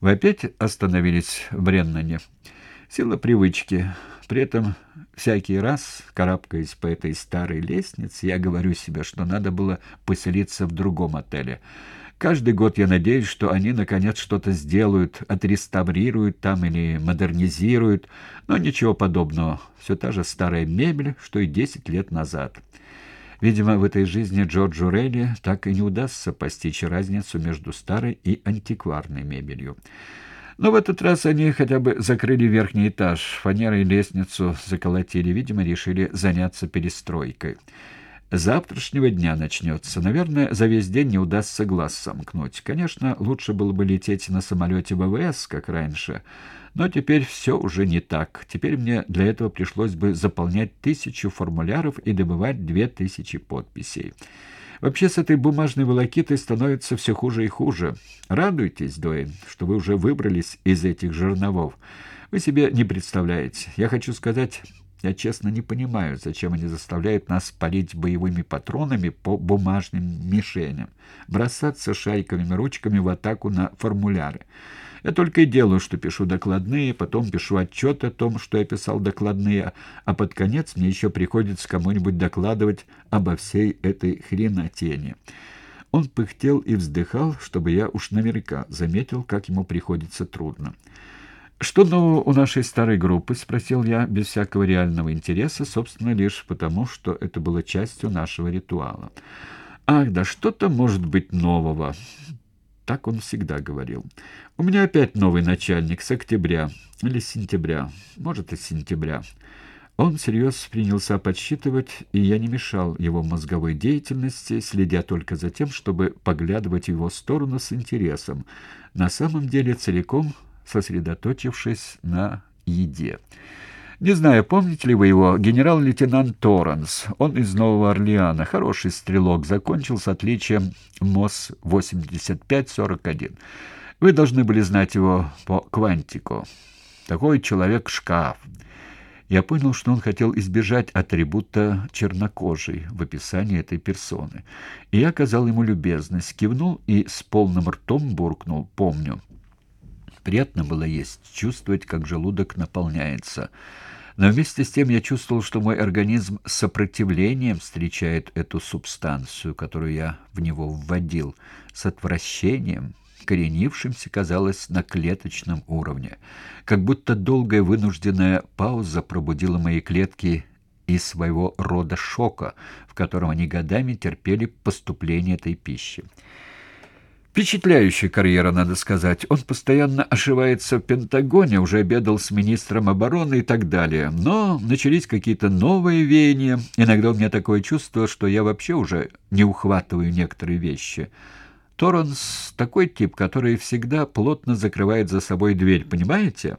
Вы опять остановились в Бреннане? Сила привычки. При этом всякий раз, карабкаясь по этой старой лестнице, я говорю себе, что надо было поселиться в другом отеле. Каждый год я надеюсь, что они, наконец, что-то сделают, отреставрируют там или модернизируют, но ничего подобного. Все та же старая мебель, что и десять лет назад. Видимо, в этой жизни Джорджу Рейли так и не удастся постичь разницу между старой и антикварной мебелью. Но в этот раз они хотя бы закрыли верхний этаж, фанерой лестницу заколотили, видимо, решили заняться перестройкой завтрашнего дня начнется. Наверное, за весь день не удастся глаз сомкнуть. Конечно, лучше было бы лететь на самолете ВВС, как раньше, но теперь все уже не так. Теперь мне для этого пришлось бы заполнять тысячу формуляров и добывать две тысячи подписей. Вообще с этой бумажной волокитой становится все хуже и хуже. Радуйтесь, Дуэйн, что вы уже выбрались из этих жерновов. Вы себе не представляете. Я хочу сказать, я честно не понимаю, зачем они заставляют нас палить боевыми патронами по бумажным мишеням, бросаться шайковыми ручками в атаку на формуляры. Я только и делаю, что пишу докладные, потом пишу отчет о том, что я писал докладные, а под конец мне еще приходится кому-нибудь докладывать обо всей этой хренотени. Он пыхтел и вздыхал, чтобы я уж наверняка заметил, как ему приходится трудно. «Что нового у нашей старой группы?» — спросил я, без всякого реального интереса, собственно, лишь потому, что это было частью нашего ритуала. «Ах, да что-то может быть нового!» Так он всегда говорил. «У меня опять новый начальник с октября или с сентября, может, и с сентября». Он всерьез принялся подсчитывать, и я не мешал его мозговой деятельности, следя только за тем, чтобы поглядывать в его сторону с интересом, на самом деле целиком сосредоточившись на еде. Не знаю, помните ли вы его, генерал-лейтенант Торренс. Он из Нового Орлеана, хороший стрелок, закончил с отличием МОС-85-41. Вы должны были знать его по квантику. Такой человек-шкаф. Я понял, что он хотел избежать атрибута чернокожий в описании этой персоны. И я оказал ему любезность, кивнул и с полным ртом буркнул «помню». Приятно было есть, чувствовать, как желудок наполняется. Но вместе с тем я чувствовал, что мой организм с сопротивлением встречает эту субстанцию, которую я в него вводил, с отвращением, коренившимся, казалось, на клеточном уровне. Как будто долгая вынужденная пауза пробудила мои клетки из своего рода шока, в котором они годами терпели поступление этой пищи. Впечатляющая карьера, надо сказать. Он постоянно ошивается в Пентагоне, уже обедал с министром обороны и так далее. Но начались какие-то новые веяния. Иногда у меня такое чувство, что я вообще уже не ухватываю некоторые вещи. Торренс такой тип, который всегда плотно закрывает за собой дверь, понимаете?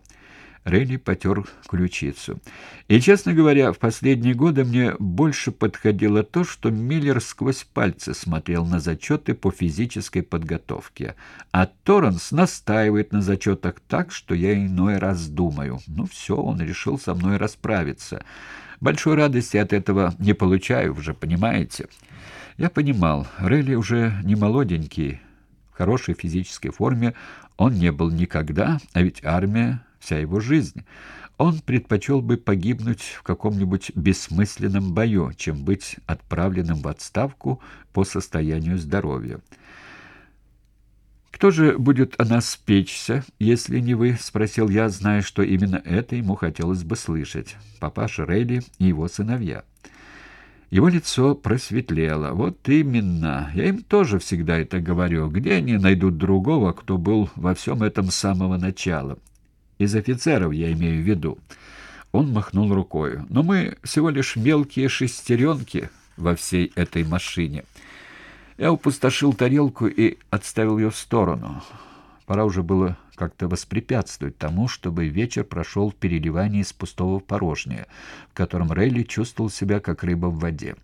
Рейли потер ключицу. И, честно говоря, в последние годы мне больше подходило то, что Миллер сквозь пальцы смотрел на зачеты по физической подготовке, а Торренс настаивает на зачетах так, что я иной раз думаю. Ну все, он решил со мной расправиться. Большой радости от этого не получаю, уже понимаете? Я понимал, Рейли уже не молоденький, в хорошей физической форме он не был никогда, а ведь армия вся его жизнь. Он предпочел бы погибнуть в каком-нибудь бессмысленном бою, чем быть отправленным в отставку по состоянию здоровья. «Кто же будет о нас печься, если не вы?» — спросил я, зная, что именно это ему хотелось бы слышать. Папаша Рейли и его сыновья. Его лицо просветлело. «Вот именно. Я им тоже всегда это говорю. Где они найдут другого, кто был во всем этом с самого начала? Из офицеров я имею в виду. Он махнул рукой. Но мы всего лишь мелкие шестеренки во всей этой машине. Я упустошил тарелку и отставил ее в сторону. Пора уже было как-то воспрепятствовать тому, чтобы вечер прошел в переливании из пустого в порожнее, в котором Рейли чувствовал себя как рыба в воде.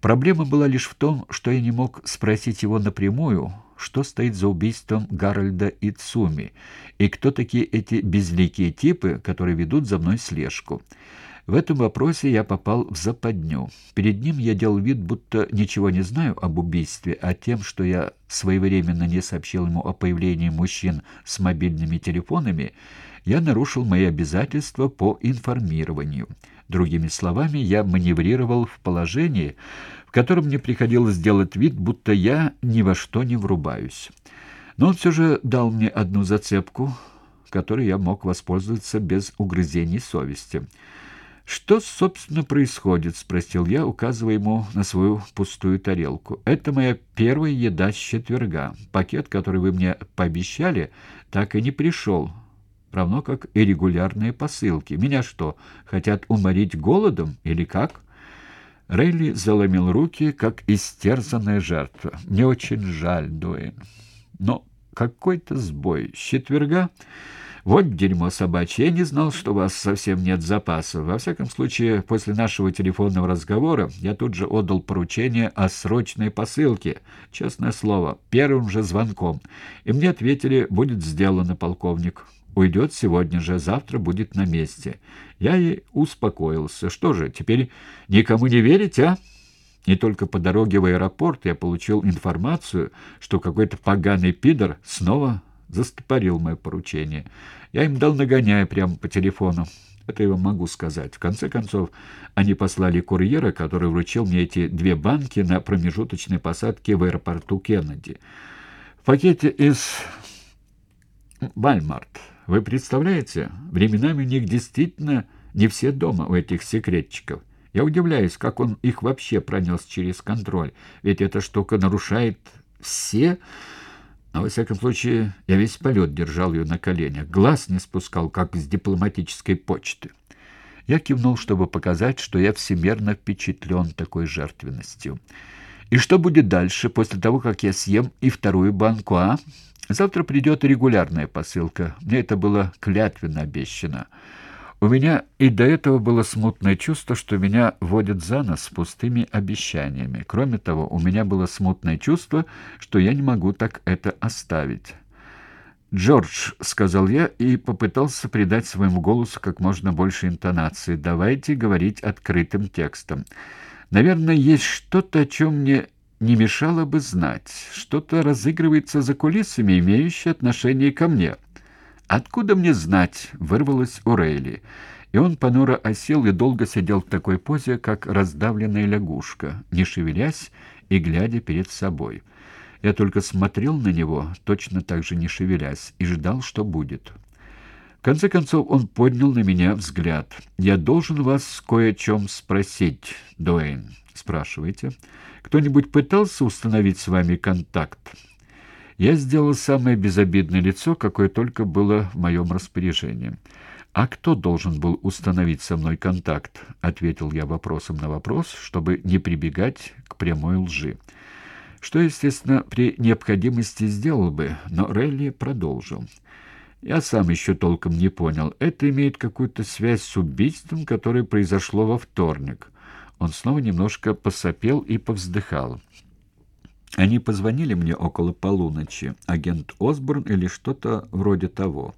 Проблема была лишь в том, что я не мог спросить его напрямую, что стоит за убийством Гарольда и Цуми, и кто такие эти безликие типы, которые ведут за мной слежку. В этом вопросе я попал в западню. Перед ним я делал вид, будто ничего не знаю об убийстве, а тем, что я своевременно не сообщил ему о появлении мужчин с мобильными телефонами, я нарушил мои обязательства по информированию. Другими словами, я маневрировал в положении, в котором мне приходилось делать вид, будто я ни во что не врубаюсь. Но он все же дал мне одну зацепку, которой я мог воспользоваться без угрызений совести. «Что, собственно, происходит?» — спросил я, указывая ему на свою пустую тарелку. «Это моя первая еда с четверга. Пакет, который вы мне пообещали, так и не пришел, равно как и регулярные посылки. Меня что, хотят уморить голодом или как?» Рейли заломил руки, как истерзанная жертва. «Мне очень жаль, Дуэйн, но какой-то сбой. С четверга...» Вот дерьмо собачье. Я не знал, что у вас совсем нет запасов. Во всяком случае, после нашего телефонного разговора я тут же отдал поручение о срочной посылке. Честное слово, первым же звонком. И мне ответили, будет сделано, полковник. Уйдет сегодня же, завтра будет на месте. Я и успокоился. Что же, теперь никому не верить, а? Не только по дороге в аэропорт я получил информацию, что какой-то поганый пидор снова застопорил мое поручение. Я им дал нагоняя прямо по телефону. Это я вам могу сказать. В конце концов, они послали курьера, который вручил мне эти две банки на промежуточной посадке в аэропорту Кеннеди. В пакете из Вальмарт. Вы представляете, временами у них действительно не все дома у этих секретчиков. Я удивляюсь, как он их вообще пронес через контроль, ведь эта штука нарушает все... Но, во всяком случае, я весь полет держал ее на коленях, глаз не спускал, как с дипломатической почты. Я кивнул, чтобы показать, что я всемерно впечатлен такой жертвенностью. И что будет дальше, после того, как я съем и вторую банку, а? Завтра придет регулярная посылка. Мне это было клятвенно обещано. У меня и до этого было смутное чувство, что меня водят за нос пустыми обещаниями. Кроме того, у меня было смутное чувство, что я не могу так это оставить. «Джордж», — сказал я и попытался придать своему голосу как можно больше интонации, — «давайте говорить открытым текстом. Наверное, есть что-то, о чем мне не мешало бы знать. Что-то разыгрывается за кулисами, имеющее отношение ко мне». «Откуда мне знать?» — вырвалось у Рейли. И он понуро осел и долго сидел в такой позе, как раздавленная лягушка, не шевелясь и глядя перед собой. Я только смотрел на него, точно так же не шевелясь, и ждал, что будет. Конце концов он поднял на меня взгляд. «Я должен вас кое о чем спросить, Дуэйн». «Спрашивайте. Кто-нибудь пытался установить с вами контакт?» Я сделал самое безобидное лицо, какое только было в моем распоряжении. «А кто должен был установить со мной контакт?» — ответил я вопросом на вопрос, чтобы не прибегать к прямой лжи. Что, естественно, при необходимости сделал бы, но Релли продолжил. Я сам еще толком не понял. Это имеет какую-то связь с убийством, которое произошло во вторник. Он снова немножко посопел и повздыхал. Они позвонили мне около полуночи, агент Осборн или что-то вроде того.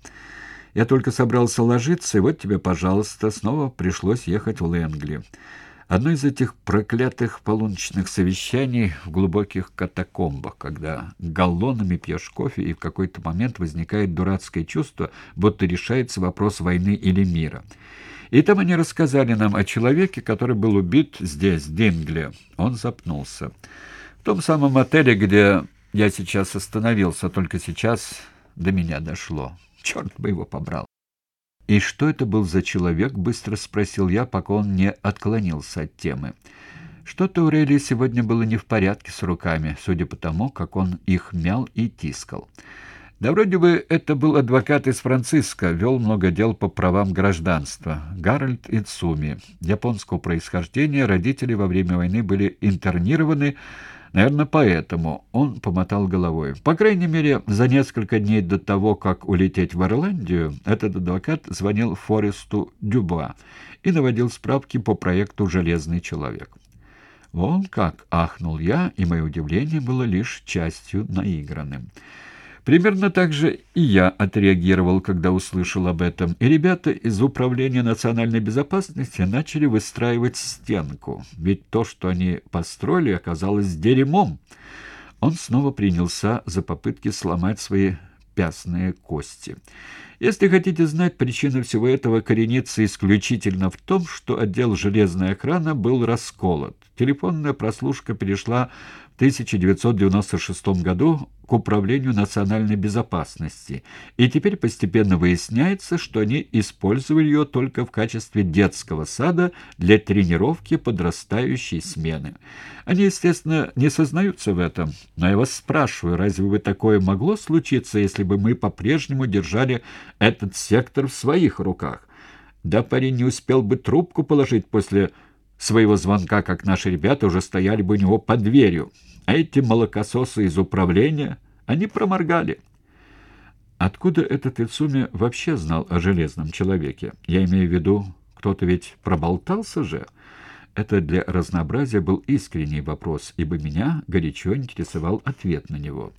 Я только собрался ложиться, и вот тебе, пожалуйста, снова пришлось ехать в Лэнгли. Одно из этих проклятых полуночных совещаний в глубоких катакомбах, когда галлонами пьешь кофе, и в какой-то момент возникает дурацкое чувство, будто решается вопрос войны или мира. И там они рассказали нам о человеке, который был убит здесь, в Дингле. Он запнулся. В том самом отеле, где я сейчас остановился, только сейчас до меня дошло. Черт бы его побрал. «И что это был за человек?» — быстро спросил я, пока он не отклонился от темы. Что-то у Рейли сегодня было не в порядке с руками, судя по тому, как он их мял и тискал. Да вроде бы это был адвокат из Франциска, вел много дел по правам гражданства. Гарольд Ицуми. Японского происхождения, родители во время войны были интернированы, Наверное, поэтому он помотал головой. По крайней мере, за несколько дней до того, как улететь в Ирландию, этот адвокат звонил Форесту Дюба и наводил справки по проекту «Железный человек». «Вон как!» — ахнул я, и мое удивление было лишь частью наигранным. Примерно так же и я отреагировал, когда услышал об этом, и ребята из Управления национальной безопасности начали выстраивать стенку, ведь то, что они построили, оказалось дерьмом. Он снова принялся за попытки сломать свои пястные кости. Если хотите знать, причина всего этого коренится исключительно в том, что отдел железной охраны был расколот. Телефонная прослушка перешла 1996 году к Управлению национальной безопасности, и теперь постепенно выясняется, что они использовали ее только в качестве детского сада для тренировки подрастающей смены. Они, естественно, не сознаются в этом, но я вас спрашиваю, разве бы такое могло случиться, если бы мы по-прежнему держали этот сектор в своих руках? Да парень не успел бы трубку положить после своего звонка, как наши ребята уже стояли бы у него под дверью. А эти молокососы из управления, они проморгали. Откуда этот Ицуми вообще знал о Железном Человеке? Я имею в виду, кто-то ведь проболтался же. Это для разнообразия был искренний вопрос, ибо меня горячо интересовал ответ на него.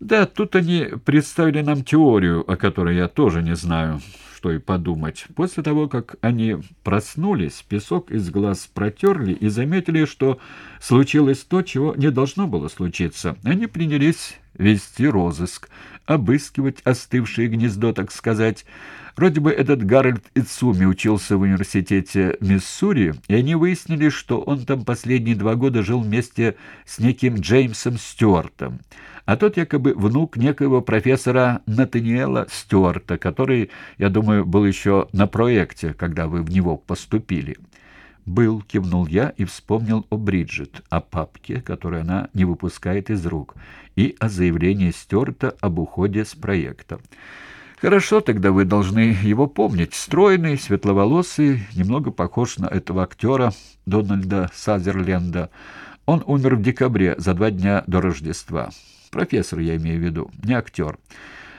Да, тут они представили нам теорию, о которой я тоже не знаю что и подумать. После того, как они проснулись, песок из глаз протерли и заметили, что случилось то, чего не должно было случиться. Они принялись вести розыск, обыскивать остывшее гнездо, так сказать. Вроде бы этот Гарольд Ицуми учился в университете Миссури, и они выяснили, что он там последние два года жил вместе с неким Джеймсом Стюартом а тот якобы внук некоего профессора Натаниэла Стюарта, который, я думаю, был еще на проекте, когда вы в него поступили. «Был», — кивнул я и вспомнил о Бриджит, о папке, которую она не выпускает из рук, и о заявлении Стюарта об уходе с проекта. «Хорошо, тогда вы должны его помнить. Стройный, светловолосый, немного похож на этого актера Дональда Сазерленда. Он умер в декабре, за два дня до Рождества. Профессор, я имею в виду, не актер.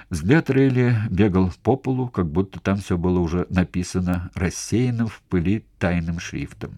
Взгляд Рейли бегал по полу, как будто там все было уже написано рассеянным в пыли тайным шрифтом.